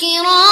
كرام